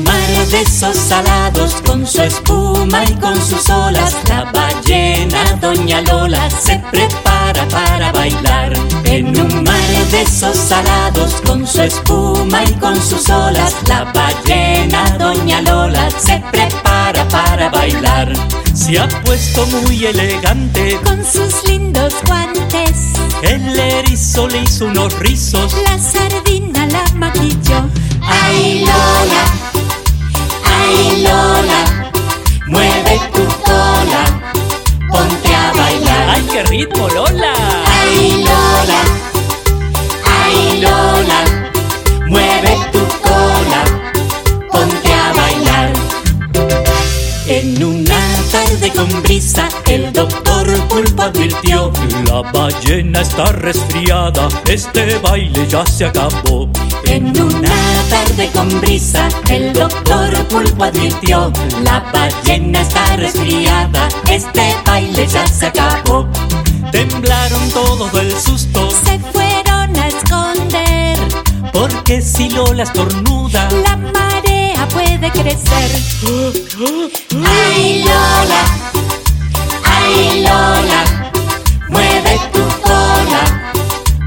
de esos salados, con su espuma y con sus olas, la ballena Doña Lola se prepara para bailar. En un mar de esos salados, con su espuma y con sus olas, la ballena Doña Lola se prepara para bailar. Se ha puesto muy elegante, con sus lindos guantes. el erizo le hizo unos rizos. La sardina la maquilló. ¡Ay Lola! En una tarde con brisa, el doctor Pulpo advirtió. La ballena está resfriada, este baile ya se acabó. En una tarde con brisa, el doctor Pulpo advirtió. La ballena está resfriada, este baile ya se acabó. Temblaron todos del susto, Se fueron a esconder. porque si Lola estornuda, La ¡Ay Lola! ¡Ay Lola! Mueve tu cola,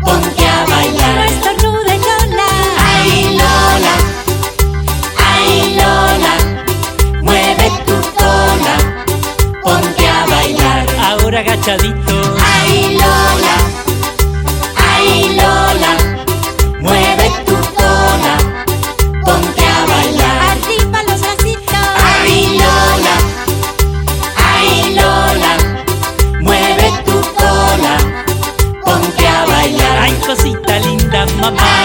ponte a bailar. estornude Lola. ¡Ay Lola! ¡Ay Lola! Mueve tu cola, ponte a bailar. ahora agachadito. ¡Ay Lola! ¡Ay Lola! Mueve tu